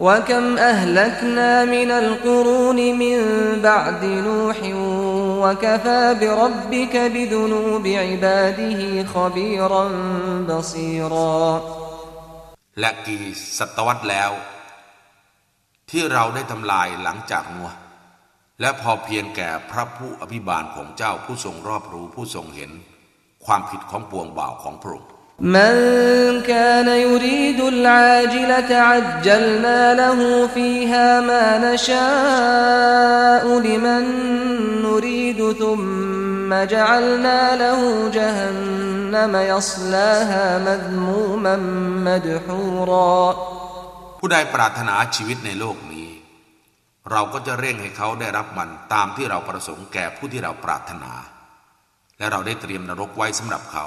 وكم أهلكنا من القرون من بعد نوح وكفى بربك بذنوب عباده خبيرا بصيرا และกี่ศตวรรษแล้ว ที่เราได้ทำลายหลังจากนัวและพอเพียงแก่พระผู้อภิบาลของเจ้าผู้ทรงรอบรู้ผู้ทรงเห็น ความผิดของปวงบ่าวของพระองค์ من كان يريد العاجلة عجلنا له فيها ما نشاء لمن نريد ثم جعلنا له جهنم يصلاها مذموما مدحورا ผู้ใดปรารถนาชีวิตในโลกนี้ เราก็จะเร่งให้เขาได้รับมันตามที่เราประสงค์แก่ผู้ที่เราปรารถนา และเราได้เตรียมนรกไว้สำหรับเขา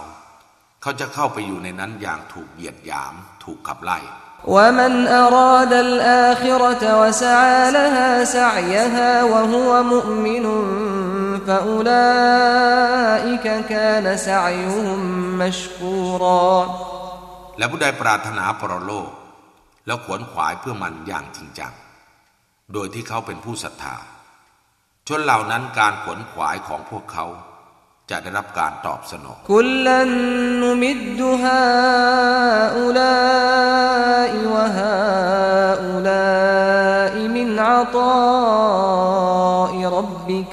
เขาจะเข้าไปอยู่ในนั้นอย่างถูกเหยียดหยาม ถูกขับไล่และผู้ใดปรารถนาปรโลก แล้วขวนขวายเพื่อมันอย่างจริงจัง โดยที่เขาเป็นผู้ศรัทธาชนเหล่านั้นการขวนขวายของพวกเขา จะได้รับการตอบสนอง كلا نمد هؤلاء وهؤلاء من عطاء ربك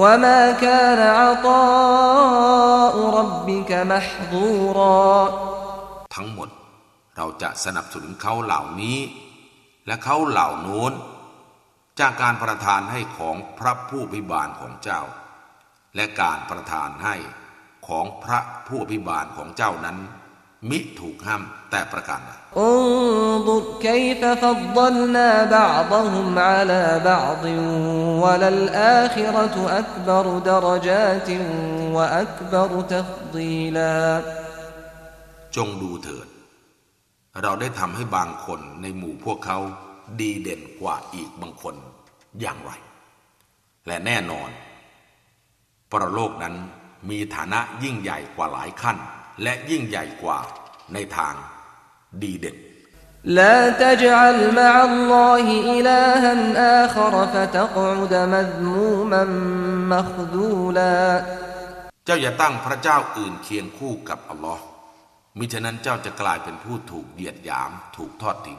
وما كان عطاء ربك محظورا ทั้งหมดเราจะสนับสนุนเขาเหล่านี้ และเขาเหล่าโน้น จากการประทานให้ของพระผู้อภิบาลของเจ้า และการประทานให้ของพระผู้อภิบาลของเจ้านั้น มิถูกห้ามแต่ประการใดจงดูเถิด เราได้ทำให้บางคนในหมู่พวกเขาดีเด่นกว่าอีกบางคนอย่างไร และแน่นอน ปรโลกนั้นมีฐานะยิ่งใหญ่กว่าหลายขั้น และยิ่งใหญ่กว่าในทางดีเด่น لا تجعل مع الله إلها آخر فتقعد مذموما مخذولا เจ้าอย่าตั้งพระเจ้าอื่นเคียงคู่กับอัลลอฮ์มิฉะนั้นเจ้าจะกลายเป็นผู้ถูกเหยียดหยามถูกทอดทิ้ง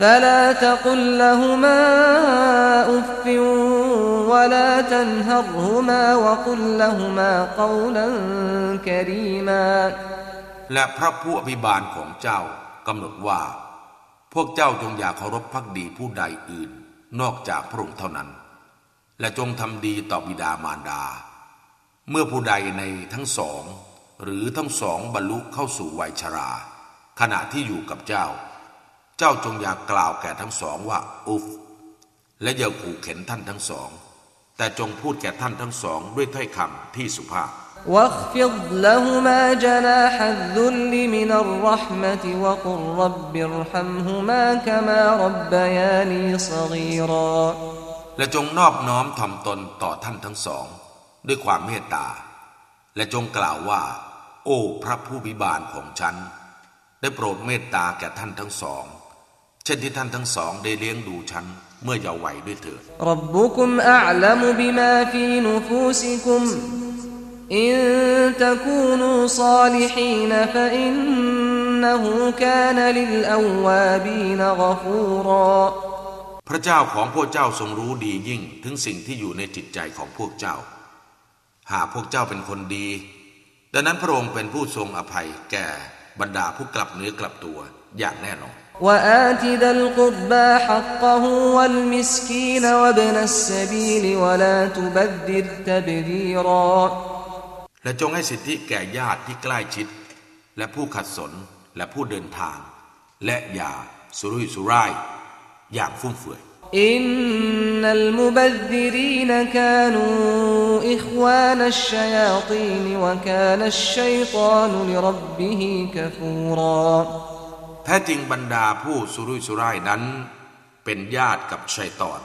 فلا تقل لهما أف ولا تنهرهما وقل لهما قولا كريما และพระผู้อภิบาลของเจ้ากำหนดว่า พวกเจ้าจงอย่าเคารพพักดีผู้ใดอื่น นอกจากพระองค์เท่านั้น และจงทำดีต่อบิดามารดา เมื่อผู้ใดในทั้งสอง หรือทั้งสองบรรลุเข้าสู่วัยชรา ขณะที่อยู่กับเจ้า เจ้าจงอย่ากล่าวแก่ทั้งสองว่า อุฟ และอย่าขู่เข็นท่านทั้งสอง แต่จงพูดแก่ท่านทั้งสองด้วยถ้อยคำที่สุภาพ واخفض لهما جناح الذل من الرحمة وقل رب ارحمهما كما ربياني صغيرا และจงนอบน้อมถ่อมตนต่อท่านทั้งสอง ด้วยความเมตตา และจงกล่าวว่า โอ้พระผู้บิบาลของฉัน ได้โปรดเมตตาแก่ท่านทั้งสอง เ เช่นที่ท่านทั้งสองได้เลี้ยงดูฉันเมื่อเยาว์วัยด้วยเถิดإن تكونوا صالحين فإنه كان للأواวาบีนกฟูรอพระเจ้าของพวกเจ้าทรงรู้ดียิ่งถึงสิ่งที่อยู่ในจิตใจของพวกเจ้า หากพวกเจ้าเป็นคนดี ดังนั้นพระองค์เป็นผู้ทรงอภัยแก่บรรดาผู้กลับเนื้อกลับตัวอย่างแน่นอน وآت ذا القربى حقه والمسكين وابن السبيل ولا تبذر تبذيرا และจงให้สิทธิแก่ญาติที่ใกล้ชิด และผู้ขัดสนและผู้เดินทาง และอย่าสุรุ่ยสุร่าย อย่างฟุ่มเฟือย อินนัลมุบัดดิรีนกานูอิขวานัชชัยาตีนวะกานัชชัยตานุลิรับบิฮิกฟูราแ ท้จริงบรรดาผู้สุรุยสุร่ายนั้น เป็นญาติกับชัยตอน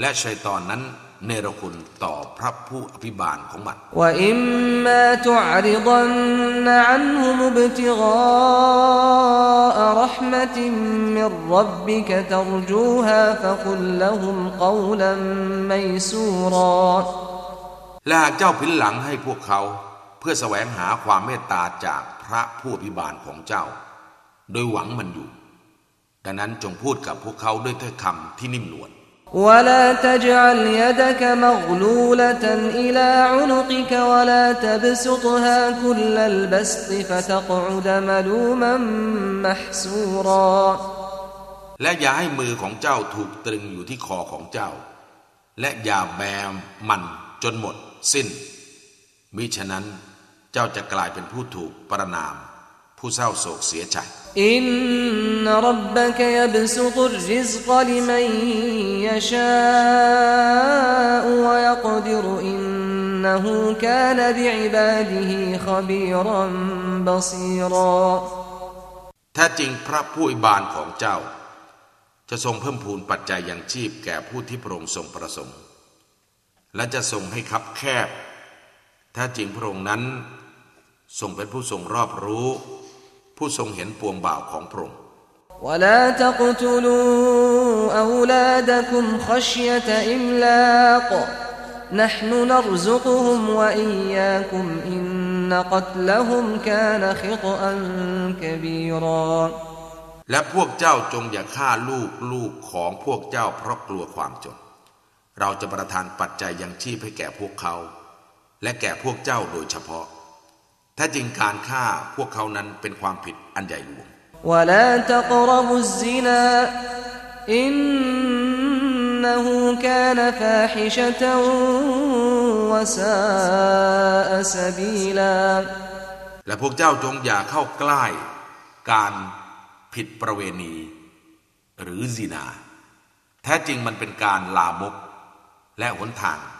และชัยตอนนั้นเนรคุณต่อพระผู้อภิบาลของมันว่าอิมมาตุอริดันอันฮุมบติกาอรหมติมิรรับบิกตรจูฮาฟะกุลละหุมกาวลัมมัยซูราและหากเจ้าพินหลังให้พวกเขา เพื่อแสวงหาความเมตตาจากพระผู้อภิบาลของเจ้า โดยหวังมันอยู่ ดังนั้นจงพูดกับพวกเขาด้วยถ้อยคำที่นิ่มนวล ولا تجعل يدك مغلولة إلى عنقك ولا تبسطها كل البسط فتقعد ملوما محسورا และอย่าให้มือของเจ้าถูกตรึงอยู่ที่คอของเจ้า และอย่าแบมมันจนหมดสิ้น มิฉะนั้นเจ้าจะกลายเป็นผู้ถูกประนาม ผู้เศร้าโศกเสียใจอินนรับบะกยบสุตุริซกลิมันยชาอวะยกดิรอินนหูกานบิอิบาดิฮิขบีรันบซีราแท้จริงพระผู้อิบานของเจ้า จะทรงเพิ่มพูนปัจจัยอย่างชีพแก่ผู้ที่พระองค์ทรงประสงค์ และจะทรงให้คับแคบแท้จริงพระองค์นั้นทรงเป็นผู้ทรงรอบรู้ ผู้ทรงเห็นปวงบ่าวของพระองค์ ولا تقتلوا أولادكم خشية إملاق نحن نرزقهم وإياكم إن قتلهم كان خطأ كبيرا และพวกเจ้าจงอย่าฆ่าลูกลูกของพวกเจ้าเพราะกลัวความจน เราจะประทานปัจจัยยังชีพให้แก่พวกเขา และแก่พวกเจ้าโดยเฉพาะ แท้จริงการฆ่าพวกเขานั้นเป็นความผิดอันใหญ่หลวงอินนหูกานฟาฮิชะตวะซาอสบีลาและพวกเจ้าจงอย่าเข้าใกล้ การผิดประเวณี หรือซีนา แท้จริงมันเป็นการลามก และหนทาง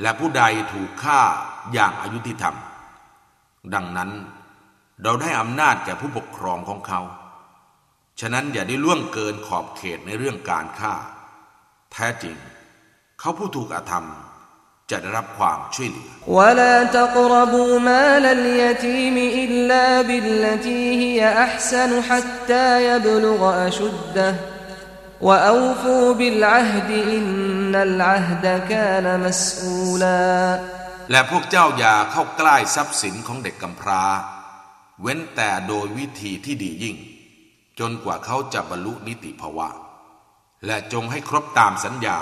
และผู้ใดถูกฆ่าอย่างอายุติธรรม ดังนั้นเราได้อำนาจแก่ผู้ปกครองของเขา ฉะนั้นอย่าได้ล่วงเกินขอบเขตในเรื่องการฆ่า แท้จริง เขาผู้ถูกอาธรรมจะได้รับความช่วยเหลือและ وأوفوا بالعهد إن العهد كان مسؤولا และพวกเจ้าอย่าเข้าใกล้ทรัพย์สินของเด็กกำพร้า เว้นแต่โดยวิธีที่ดียิ่ง จนกว่าเขาจะบรรลุนิติภาวะ และจงให้ครบตามสัญญา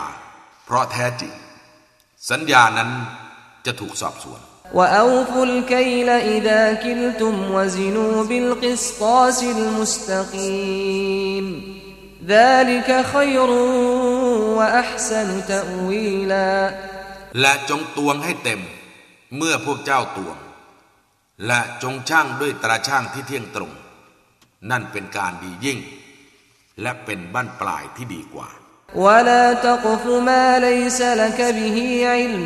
เพราะแท้จริง สัญญานั้นจะถูกสอบสวน وأوفوا الكيل إذا كلتم وزنوا بالقسطاس المستقيم ذلك خير وأحسن تأويلا และจงตวงให้เต็มเมื่อพวกเจ้าตวง และจงช่างด้วยตราช่างที่เที่ยงตรง นั่นเป็นการดียิ่ง และเป็นบั้นปลายที่ดีกว่า ولا تقف ما ليس لك به علم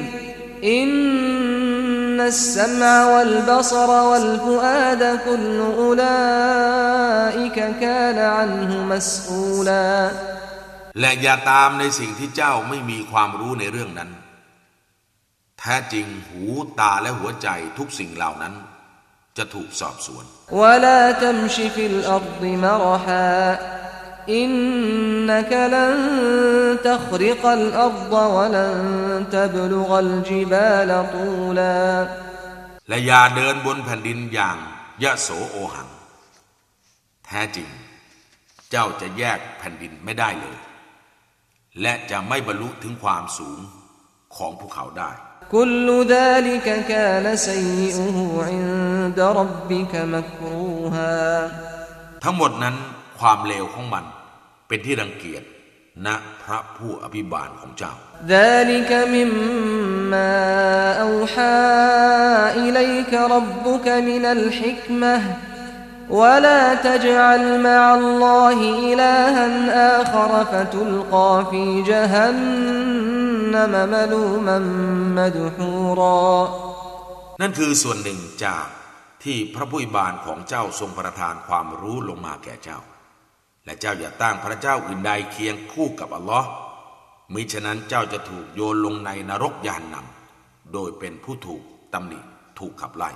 إن السمع والبصر والفؤاد كل أولئك كان عنه مسؤولا และอย่าตามในสิ่งที่เจ้าไม่มีความรู้ในเรื่องนั้นแท้จริงหูตาและหัวใจทุกสิ่งเหล่านั้น จะถูกสอบสวน อินนักลันตัคริกัลอัรฎวะลันตับลุกัลจิบาลตูลาและอย่าเดินบนแผ่นดินอย่างยะโสโอหัง แท้จริง เจ้าจะแยกแผ่นดินไม่ได้เลย และจะไม่บรรลุถึงความสูงของภูเขาได้ كل ذلك كان سيئه عند ربك مكروها ทั้งหมดนั้นความเลวของมัน เป็นที่รังเกียจณพระผู้อภิบาลของเจ้า ذلك مما أوحى إليك ربك من الحكمة ولا تجعل مع الله إلها آخر فتلقى في جهنم ملوما مدحورا นั่นคือส่วนหนึ่งจากที่พระผู้อภิบาลของเจ้าทรงประทานความรู้ลงมาแก่เจ้า และเจ้าอย่าตั้งพระเจ้าอื่นใดเคียงคู่กับอัลลอฮ์มิฉะนั้นเจ้าจะถูกโยนลงในนรกยานนำโดยเป็นผู้ถูกตำหนิถูกขับไล่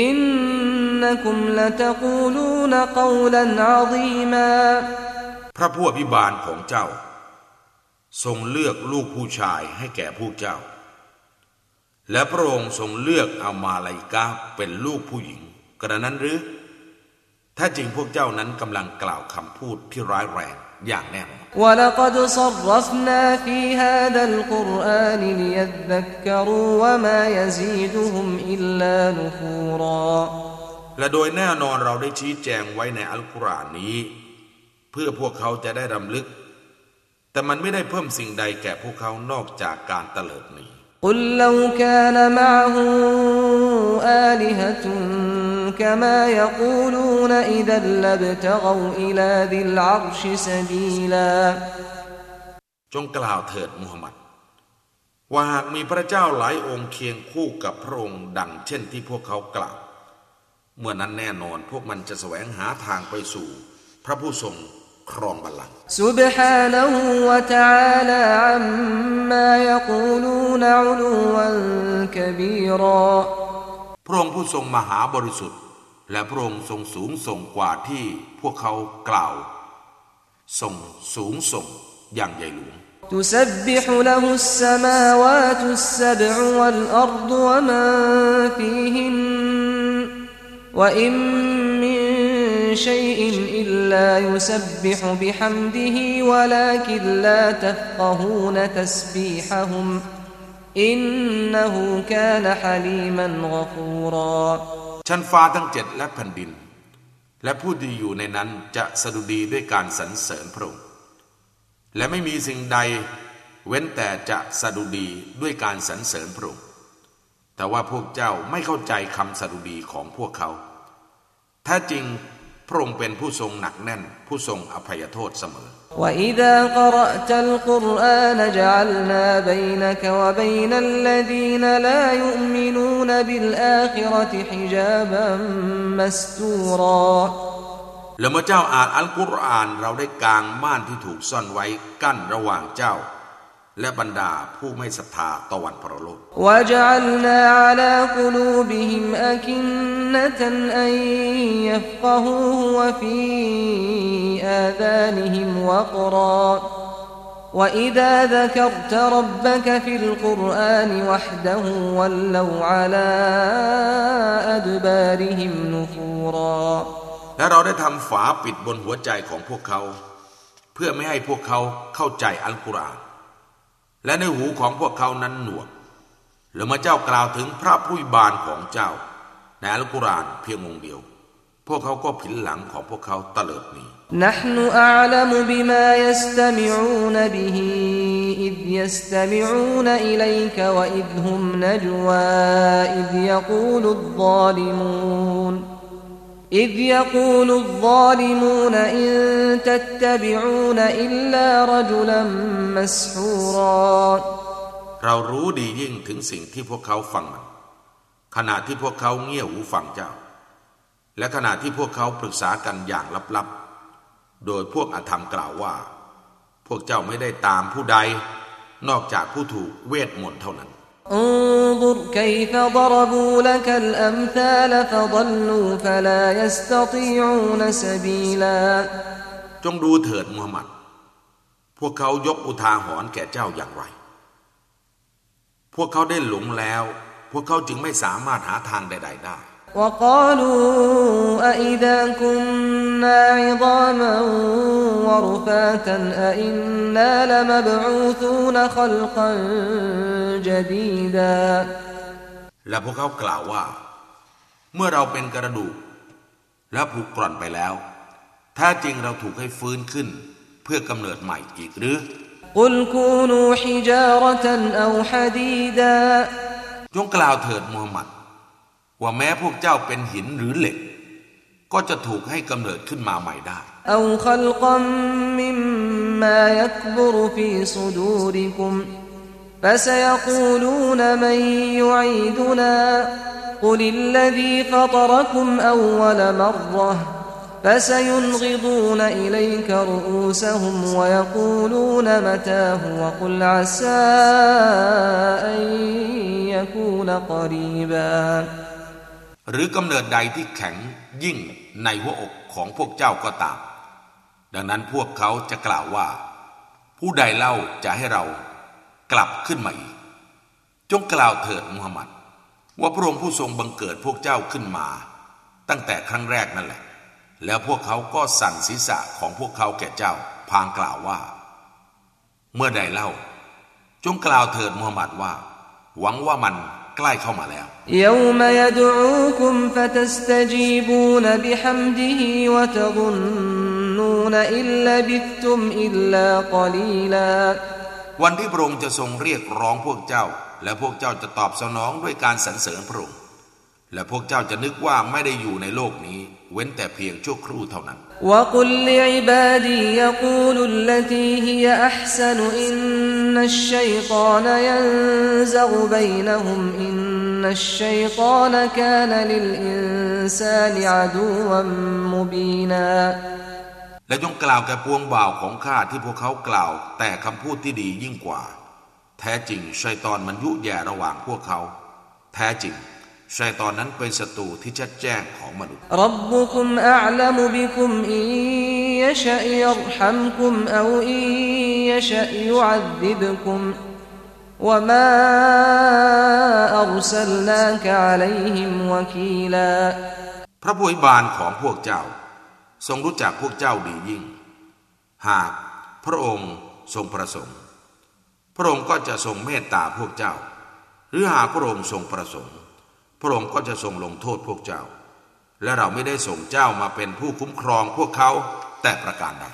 อินนักุมละตะกูลูนกาวลันอาซีมาพระผู้อภิบาลของเจ้า ทรงเลือกลูกผู้ชายให้แก่ผู้เจ้า และพระองค์ทรงเลือกอามาลายกาเป็นลูกผู้หญิง กระนั้นหรือ ถ้าจริงพวกเจ้านั้นกำลังกล่าวคำพูดที่ร้ายแรงอย่างแน่นอนและโดยแน่นอนเราได้ชี้แจงไว้ในอัลกุรอานนี้ เพื่อพวกเขาจะได้รำลึก แต่มันไม่ได้เพิ่มสิ่งใดแก่พวกเขานอกจากการตเลิดนีกุลลวกานมะฮูอาลิฮะตุนกมายกูลูนอิดัลลบตะกวอิลาดิลอัรชสบีลาจงกล่าวเถิดมูฮัมหมัด ว่าหากมีพระเจ้าหลายองค์เคียงคู่กับพระองค์ดังเช่นที่พวกเขากล่าว เมื่อนั้นแน่นอนพวกมันจะแสวงหาทางไปสู่ พระผู้ทรง ครองบัลลังก์ سبحانه وتعالى عما يقولون علوا كبيرا พระองค์ผู้ทรงมหาบริสุทธิ์ และพระองค์ทรงสูงส่งกว่าที่พวกเขากล่าวทรงสูงส่งอย่างใหญ่หลวง تسبح له السماوات السبع والأرض ومن فيهن وإن من شيء إلا يسبح بحمده ولكن لا تفقهون تسبيحهم إنه كان حليما غفورا ชั้นฟ้าทั้งเจ็ดและแผ่นดิน และผู้ที่อยู่ในนั้นจะสดุดีด้วยการสรรเสริญพระองค์และไม่มีสิ่งใดเว้นแต่จะสดุดีด้วยการสรรเสริญพระองค์แต่ว่าพวกเจ้าไม่เข้าใจคำสดุดีของพวกเขาแท้จริง พระองค์เป็นผู้ทรงหนักแน่น ผู้ทรงอภัยโทษเสมอ وإذا قرأت القرآن جعلنا بينك وبين الذين لا يؤمنون بالآخرة حجابا مستورا แล้วเมื่อเจ้าอ่านอัลกุรอานเราได้กางม่านที่ถูกซ่อนไว้กั้นระหว่างเจ้า และบรรดาผู้ไม่ศรัทธาตะวันพรโลก وجعلنا على قلوبهم أكنة أن يفقهوه وفي آذانهم وقرا وإذا ذكرت ربك في القرآن وحده ولوا على أدبارهم نفورا และเราได้ทำฝาปิดบนหัวใจของพวกเขา เพื่อไม่ให้พวกเขาเข้าใจอัลกุรอาน และในหูของพวกเขานั้นหนวกแล้วเมื่อเจ้ากล่าวถึงพระผู้บานของเจ้า ในอัลกุรอานเพียงองค์เดียว พวกเขาก็ผินหลังของพวกเขาตะเลิดหนี نحن أعلم بما يستمعون به إذ يستمعون إليك وإذ هم نجوى إذ يقول الظالمون إذ يقول الظالمون إن تتبعون إلا رجلا مسحورا เรารู้ดียิ่งถึงสิ่งที่พวกเขาฟังมัน ขณะที่พวกเขาเงี่ยหูฟังเจ้า และขณะที่พวกเขาปรึกษากันอย่างลับๆ โดยพวกอธรรมกล่าวว่า พวกเจ้าไม่ได้ตามผู้ใด นอกจากผู้ถูกเวทมนต์เท่านั้น انظر كيف ضربوا لك الأمثال فضلوا فلا يستطيعون سبيلا จงดูเถิดมูฮัมหมัด พวกเขายกอุทาหรณ์แก่เจ้าอย่างไร พวกเขาได้หลงแล้ว พวกเขาจึงไม่สามารถหาทางใด ๆ ได้ وقالوا أئذا كنا عظاما ورفاتا أئنا لمبعوثون خلقا جديدا และพวกเขากล่าวว่า เมื่อเราเป็นกระดูก และผุกร่อนไปแล้วแท้จริงเราถูกให้ฟื้นขึ้น เพื่อกำเนิดใหม่อีกหรือ قل كونوا حجارة أو حديدا จงกล่าวเถิดมูฮัมหมัด ว่าแม้พวกเจ้าเป็นหินหรือเหล็ก ก็จะถูกให้กำเนิดขึ้นมาใหม่ได้ أو خلقا مما يكبر في صدوركم فسيقولون من يعيدنا قل الذي فطركم أول مرة فسينغضون إليك رؤوسهم ويقولون متاه وقل عسى أن يكون قريبا หรือกำเนิดใดที่แข็งยิ่งในหัวอกของพวกเจ้าก็ตาม ดังนั้นพวกเขาจะกล่าวว่า ผู้ใดเล่าจะให้เรากลับขึ้นมาอีก จงกล่าวเถิดมุฮัมมัดว่าพระองค์ผู้ทรงบังเกิดพวกเจ้าขึ้นมา ตั้งแต่ครั้งแรกนั่นแหละ แล้วพวกเขาก็สั่นศีรษะของพวกเขาแก่เจ้าพางกล่าวว่า เมื่อใดเล่า จงกล่าวเถิดมุฮัมมัดว่า หวังว่ามัน ล้เข้ามาแล้ววันที่พระองค์จะทรงเรียกร้องพวกเจ้า และพวกเจ้าจะตอบสนองด้วยการสรรเสริญพระองค์และพวกเจ้าจะนึกว่าไม่ได้อยู่ในโลกนี้ เว้นแต่เพียงชั่วครู่เท่านั้น وقل لعبادي يقولوا التي هي أحسن إن الشيطان ينزغ بينهم إن الشيطان كان للإنسان عدوا مبينا และจงกล่าวแก่ปวงบ่าวของข้าที่พวกเขากล่าว แต่คำพูดที่ดียิ่งกว่า แท้จริงชัยตอนมันยุแย่ระหว่างพวกเขา แท้จริง ชัยตอนนั้นเป็นศัตรูที่ชัดแจ้งของมนุษย์ ربكم أعلم بكم إن يشأ يرحمكم أو إن يشأ يعذبكم وما أرسلناك عليهم وكيلا พระผู้อภิบาลของพวกเจ้า ทรงรู้จักพวกเจ้าดียิ่ง หากพระองค์ทรงประสงค์ พระองค์ก็จะทรงเมตตาพวกเจ้า หรือหากพระองค์ทรงประสงค์ พระองค์ก็จะทรงลงโทษพวกเจ้า และเราไม่ได้ส่งเจ้ามาเป็นผู้คุ้มครองพวกเขาแต่ประการใด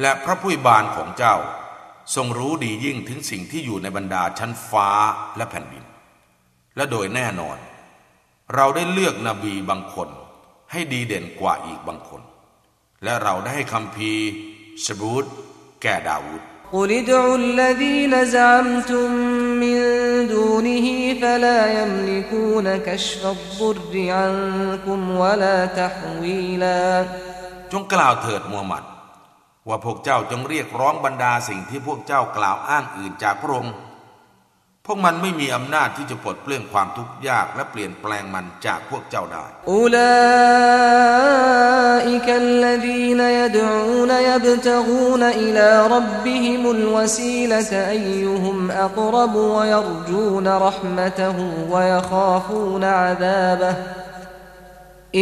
และพระผู้บานของเจ้า ทรงรู้ดียิ่งถึงสิ่งที่อยู่ในบรรดาชั้นฟ้าและแผ่นดิน และโดยแน่นอน เราได้เลือกนบีบางคน ให้ดีเด่นกว่าอีกบางคน และเราได้ให้คำพีสบูตแก่ดาวุดกุลิดูลลดีนซามตุมมินดูนฮิฟลายัมลิกูนกัชฟัดดุรอันคุมวลาตฮวีลาจงกล่าวเถิดมูฮัมหมัด ว่าพวกเจ้าจงเรียกร้องบรรดาสิ่งที่พวกเจ้ากล่าวอ้างอื่นจากพระองค์ พวกมันไม่มีอำนาจที่จะปลดเปลื้องความทุกข์ยากและเปลี่ยนแปลงมันจากพวกเจ้าได้อุลาอิกัลลดีนยดูนยบตะกูนอิลารับบิฮิมุลวสีลตอัยยุฮุมอักรบวยรจูนรหมตหูวยขาฟูนอาดาบะ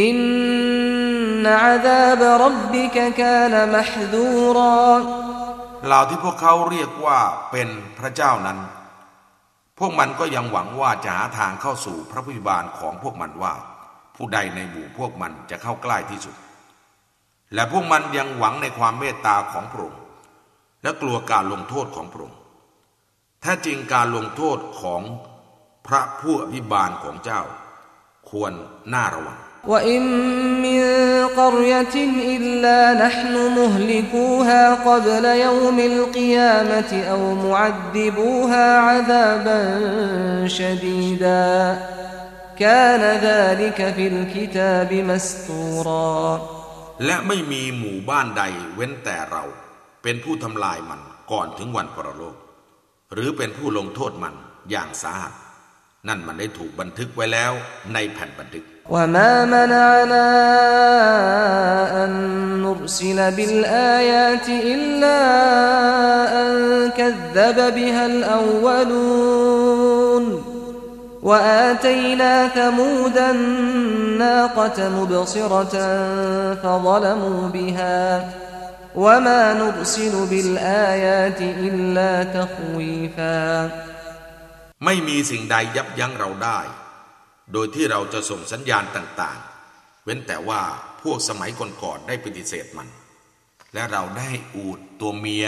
อินอาดาบรับบิกกานมหดูราเหล่าที่พวกเขาเรียกว่าเป็นพระเจ้านั้น พวกมันก็ยังหวังว่าจะหาทางเข้าสู่พระผู้บาลของพวกมันว่า ผู้ใดในหมู่พวกมันจะเข้าใกล้ที่สุด และพวกมันยังหวังในความเมตตาของพระองค์และกลัวการลงโทษของพระองค์แท้จริงการลงโทษของพระผู้อภิบาลของเจ้า ควรน่าระวัง وإن من قرية إلا نحن مهلكوها قبل يوم القيامة أو معذبوها عذابا شديدا كان ذلك في الكتاب مستورا และไม่มีหมู่บ้านใดเว้นแต่เราเป็นผู้ทำลายมันก่อนถึงวันปรโลก หรือเป็นผู้ลงโทษมันอย่างสาหัส นั่นมันได้ถูกบันทึกไว้แล้วในแผ่นบันทึก وما منعنا أن نرسل بالآيات إلا أن كذب بها الأولون وآتينا ثمود الناقة مبصرة فظلموا بها وما نرسل بالآيات إلا تخويفا ไม่มีสิ่งใดยับยั้งเราได้ โดยที่เราจะส่งสัญญาณต่างๆ เว้นแต่ว่าพวกสมัยก่อนๆได้ปฏิเสธมัน และเราได้อูดตัวเมีย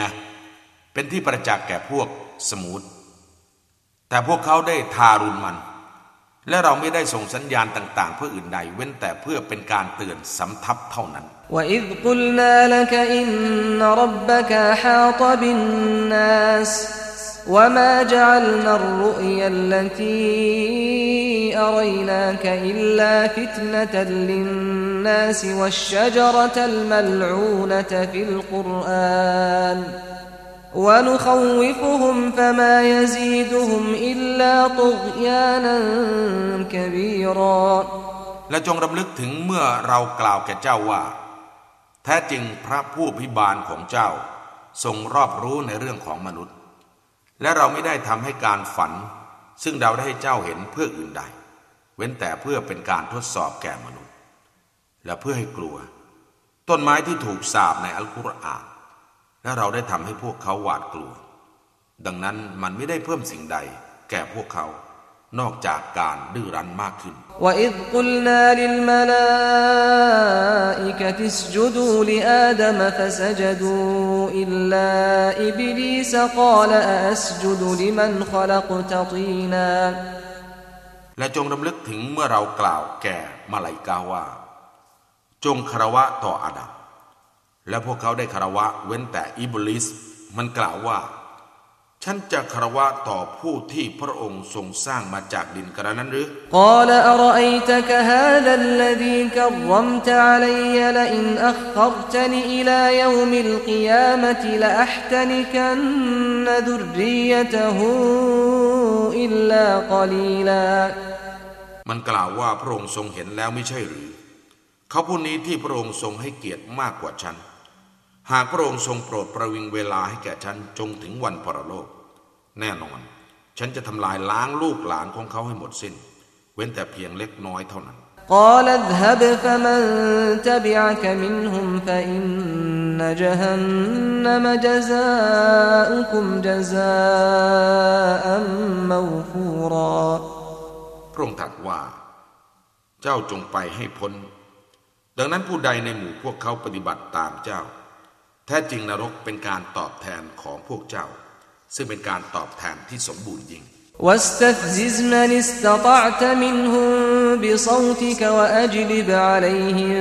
เป็นที่ประจักษ์แก่พวกสมุทรแต่พวกเขาได้ทารุณมัน และเราไม่ได้ส่งสัญญาณต่างๆ เพื่ออื่นใด เว้นแต่เพื่อเป็นการเตือนสำทับเท่านั้น وإذ قلنا لك إن ربك أحاط بالناس وما جعلنا الرؤيا التي أريناك إلا فتنة للناس والشجرة الملعونة في القرآن ونخوفهم فما يزيدهم إلا طغيانا كبيرا และจงรำลึกถึงเมื่อเรากล่าวแก่เจ้าว่า แท้จริงพระผู้พิบาลของเจ้า ทรงรอบรู้ในเรื่องของมนุษย์ และเราไม่ได้ทำให้การฝัน ซึ่งเราได้ให้เจ้าเห็นเพื่ออื่นใด เว้นแต่เพื่อเป็นการทดสอบแก่มนุษย์ และเพื่อให้กลัว ต้นไม้ที่ถูกสาบในอัลกุรอานและเราได้ทำให้พวกเขาหวาดกลัว ดังนั้นมันไม่ได้เพิ่มสิ่งใดแก่พวกเขา นอกจากการดื้อรั้นมากขึ้น وإذ قلنا للملائكة اسجدوا لآدم فسجدوا إلا إبليس قال أأسجد لمن خلقت طينا และจงรำลึกถึงเมื่อเรากล่าวแก่มาลายกาว่า จงคารวะต่ออาดัมและพวกเขาได้คารวะเว้นแต่อิบลิสมันกล่าวว่า ฉันจะคารวะต่อผู้ที่พระองค์ทรงสร้างมาจากดินกระนั้นหรือقال أرأيتك هذا الذي كرمت علي لئن أخرتن إلى يوم القيامة لأحتنكنนดุรียตหูอิลลากลีลามันกล่าวว่าพระองค์ทรงเห็นแล้วไม่ใช่หรือ เขาผู้นี้ที่พระองค์ทรงให้เกียรติมากกว่าฉัน หากพระองค์ทรงโปรดประวิงเวลาให้แก่ฉันจงถึงวันพรโลก แน่นอน ฉันจะทำลายล้างลูกหลานของเขาให้หมดสิ้น เว้นแต่เพียงเล็กน้อยเท่านั้น قال اذهب فمن تبعك منهم فإن جهنم جزاؤكم جزاء موفورا พระองค์ตรัสว่า เจ้าจงไปให้พ้น ดังนั้นผู้ใดในหมู่พวกเขาปฏิบัติตามเจ้า แ ท้จริงนรกเป็นการตอบแทนของพวกเจ้า ซึ่งเป็นการตอบแทนที่สมบูรณ์ยิ่ง واستفزز من استطعت منهم بصوتك وأجلب عليهم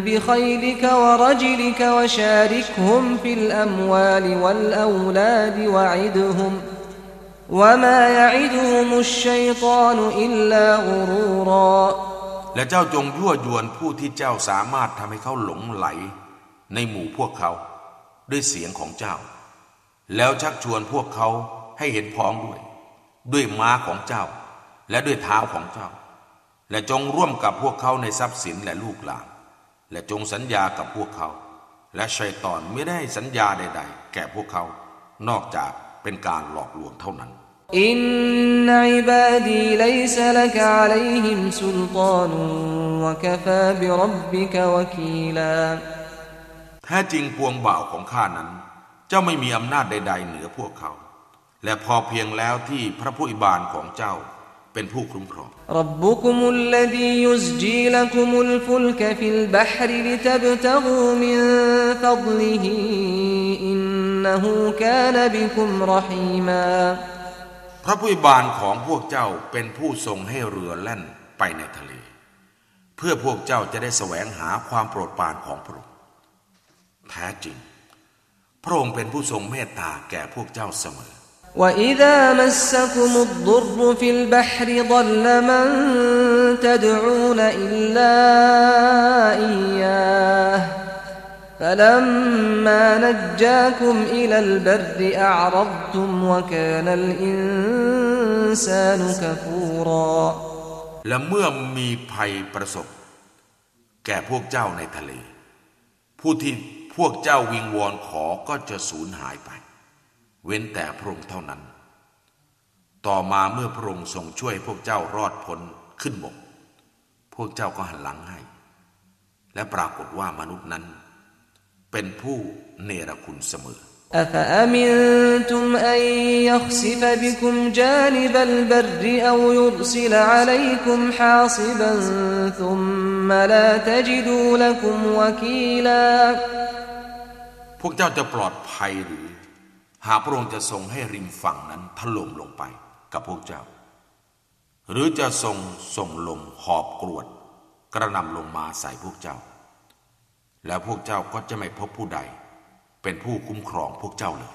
بخيلك ورجلك وشاركهم في الأموال والأولاد وعدهم وما يعدهم الشيطان إلا غرورا และเจ้าจงยั่วยวนผู้ที่เจ้าสามารถทำให้เขาหลงไหล ในหมู่พวกเขา ด้วยเสียงของเจ้า แล้วชักชวนพวกเขาให้เห็นพ้องด้วย ด้วยม้าของเจ้า และด้วยเท้าของเจ้า และจงร่วมกับพวกเขาในทรัพย์สินและลูกหลาน และจงสัญญากับพวกเขา และชัยตอนไม่ได้สัญญาใด ๆ แก่พวกเขา นอกจากเป็นการหลอกลวงเท่านั้นอินนัยบาดีไลซลกะลัยฮิมสุลตานวะกฟาบิรับบิกวะกีลา แท้จริงพวงบ่าวของข้านั้น เจ้าไม่มีอำนาจใด ๆ เหนือพวกเขา และพอเพียงแล้วที่พระผู้อิบาลของเจ้าเป็นผู้คุ้มครองรับบุคุมุลลดียุสจีลคุมุลฟุลกฟิลบหรลิตบตกูมินฟัดลิฮีอินนหูกานบิคุมรหีมาพระผู้อิบาลของพวกเจ้าเป็นผู้ทรงให้เรือแล่นไปในทะเล เพื่อพวกเจ้าจะได้แสวงหาความโปรดปรานของพระองค์ แท้จริง พระองค์เป็นผู้ทรงเมตตาแก่พวกเจ้าเสมอ وإذا مسكم الضر في البحر ضل من تدعون إلا إياه فلما نجاكم إلى البر أعرضتم وكان الإنسان كفورا และเมื่อมีภัยประสบ แก่พวกเจ้าในทะเล ผู้ที่ พวกเจ้าวิงวอนขอก็จะสูญหายไป เว้นแต่พระองค์เท่านั้น ต่อมาเมื่อพระองค์ทรงช่วยพวกเจ้ารอดพ้นขึ้นบก พวกเจ้าก็หันหลังให้ และปรากฏว่ามนุษย์นั้น เป็นผู้เนรคุณเสมอ أفأمنتم أن يخسف بكم جانب البر أو يرسل عليكم حاصبا ثم لا تجدوا لكم وكيلا พ วกเจ้าจะปลอดภัยหรือ หากพระองค์จะทรงให้ริมฝั่งนั้นถล่มลงไปกับพวกเจ้า หรือจะทรงส่งลมหอบกรวด กระนำลงมาใส่พวกเจ้า แล้วพวกเจ้าก็จะไม่พบผู้ใด เป็นผู้คุ้มครองพวกเจ้าเลย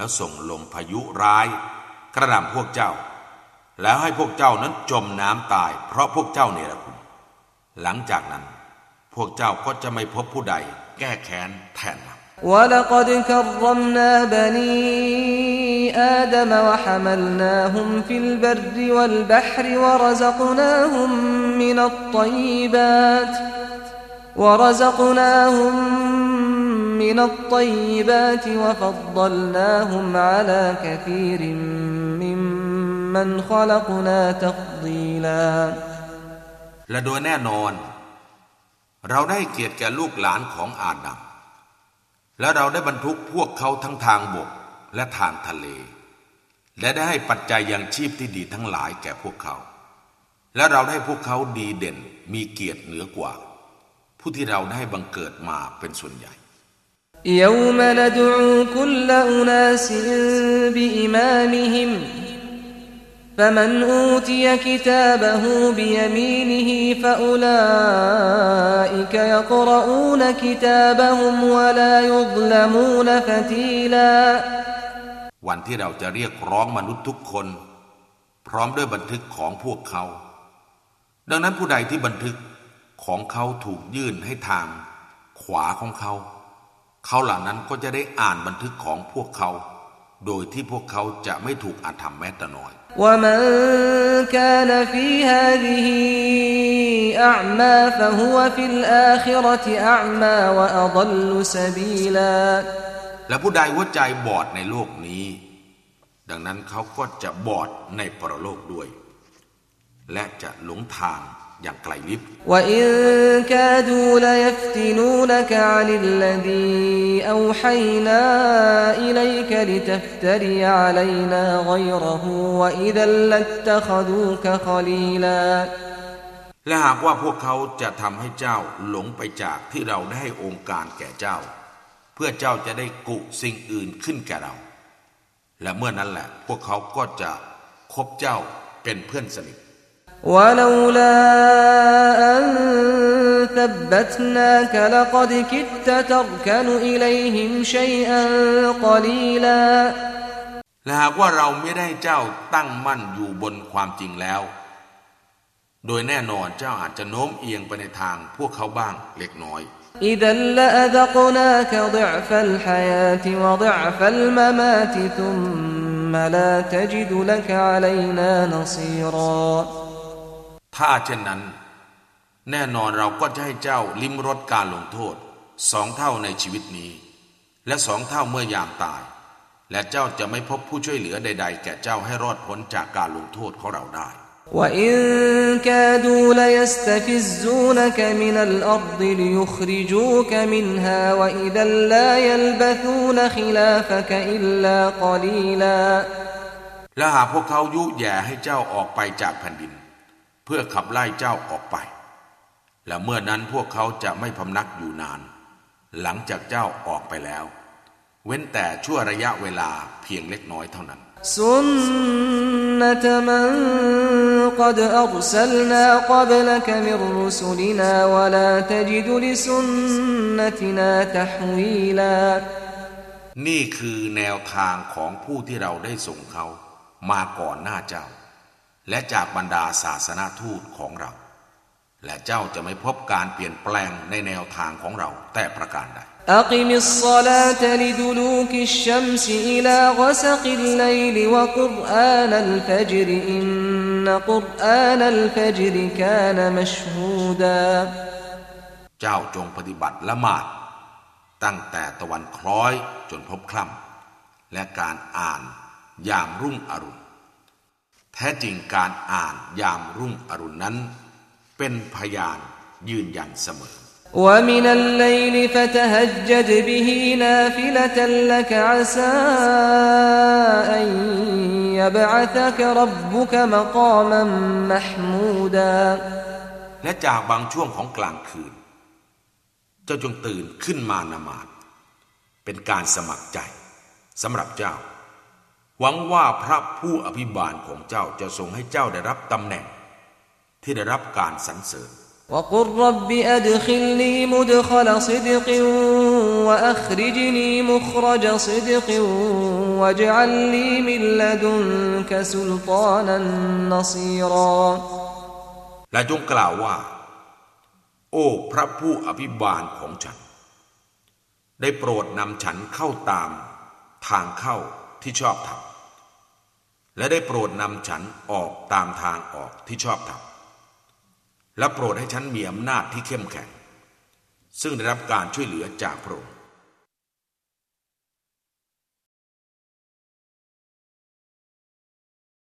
แล้วส่งลมพายุร้าย กระหน่ำพวกเจ้า แล้วให้พวกเจ้านั้นจมน้ำตาย เพราะพวกเจ้าเนรคุณ หลังจากนั้น พวกเจ้าก็จะไม่พบผู้ใดแก้แค้นแทนเรา ولقد كرمنا بني آدم وحملناهم في البر والبحر ورزقناهم من الطيبات ورزقناهم من الطيبات وفضلناهم على كثير ممن خلقنا تفضيلا และโดยแน่นอน เราได้เกียรติแก่ลูกหลานของอาดัมและเราได้บรรทุกพวกเขาทั้งทางบกและทางทะเล และได้ให้ปัจจัยยังชีพที่ดีทั้งหลายแก่พวกเขา และเราได้พวกเขาดีเด่นมีเกียรติเหนือกว่า ผู้ที่เราได้บังเกิดมาเป็นส่วนใหญ่ يوم ندعو كل أناس بإمامهم فمن أوتي كتابه بيمينه فأولئك يقرؤون كتابهم ولا يظلمون فتيلا วันที่เราจะเรียกร้องมนุษย์ทุกคน พร้อมด้วยบันทึกของพวกเขา ดังนั้นผู้ใดที่บันทึกของเขาถูกยื่นให้ทาง ขวาของเขา เขาเหล่านั้นก็จะได้อ่านบันทึกของพวกเขา โดยที่พวกเขาจะไม่ถูกอาธรรมแม้แต่น้อยและผู้ใดหัวใจบอดในโลกนี้ ดังนั้นเขาก็จะบอดในปรโลกด้วย และจะหลงทาง อย่างไกลลิบและหากว่าพวกเขาจะทำให้เจ้าหลงไปจากที่เราได้องค์การแก่เจ้า เพื่อเจ้าจะได้กุสิ่งอื่นขึ้นแก่เรา และเมื่อนั้นแหละ พวกเขาก็จะคบเจ้าเป็นเพื่อนสนิท ولولا أن ثبتناك لقد كدت تركن إليهم شيئا قليلا และหากว่าเราไม่ได้เจ้าตั้งมั่นอยู่บนความจริงแล้ว โดยแน่นอนเจ้าอาจจะโน้มเอียงไปในทางพวกเขาบ้างเล็กน้อย إذا لأذقناك ضعف الحياة وضعف الممات ثم لا تجد لك علينا نصيرا ถ้าเช่นนั้น แน่นอนเราก็จะให้เจ้าลิ้มรสการลงโทษ สองเท่าในชีวิตนี้ และสองเท่าเมื่อยามตาย และเจ้าจะไม่พบผู้ช่วยเหลือใด ๆ แก่เจ้าให้รอดพ้นจากการลงโทษของเราได้ وإن كادوا ليستفزونك من الأرض ليخرجوك منها وإذا لا يلبثون خلافك إلا قليلا และหากพวกเขายุแย่ให้เจ้าออกไปจากแผ่นดิน เ พื่อขับไล่เจ้าออกไป และเมื่อนั้นพวกเขาจะไม่พำนักอยู่นาน หลังจากเจ้าออกไปแล้ว เว้นแต่ชั่วระยะเวลาเพียงเล็กน้อยเท่านั้นสุนนตมันกดอัลสลนากบลกมิรุสุลนาวลาตจิดลิสุนนตินาตหวีลานี่คือแนวทางของผู้ที่เราได้ส่งเขา มาก่อนหน้าเจ้า และจากบรรดาศาสนาทูตของเรา และเจ้าจะไม่พบการเปลี่ยนแปลงในแนวทางของเราแต่ประการใดأقم الصلاة لدلوك الشمس إلى غسق الليل وقرآن الفجر إن قرآن الفجر كان مشهوداเจ้าจงปฏิบัติละหมาด ตั้งแต่ตะวันคล้อยจนพลบค่ำำและการอ่านยามรุ่งอรุณ ท้จริงการอ่านยามรุ่งอรุณนั้น เป็นพยานยืนยันเสมอ ومن الليل فتهجد به نافلة لك عسى أن يبعثك ربك مقاما محمودا และจากบางช่วงของกลางคืน เจ้าจงตื่นขึ้นมานมาดเป็นการสมัครใจสำหรับเจ้า หวังว่าพระผู้อภิบาลของเจ้าจะทรงให้เจ้าได้รับตำแหน่ง ที่ได้รับการสรรเสริญและจงกล่าวว่า โอ้พระผู้อภิบาลของฉัน ได้โปรดนำฉันเข้าตาม ทางเข้าที่ชอบทำ และได้โปรดนำฉันออกตามทางออกที่ชอบทำและโปรดให้ฉันมีอำนาจที่เข้มแข็ง ซึ่งได้รับการช่วยเหลือจากพระองค์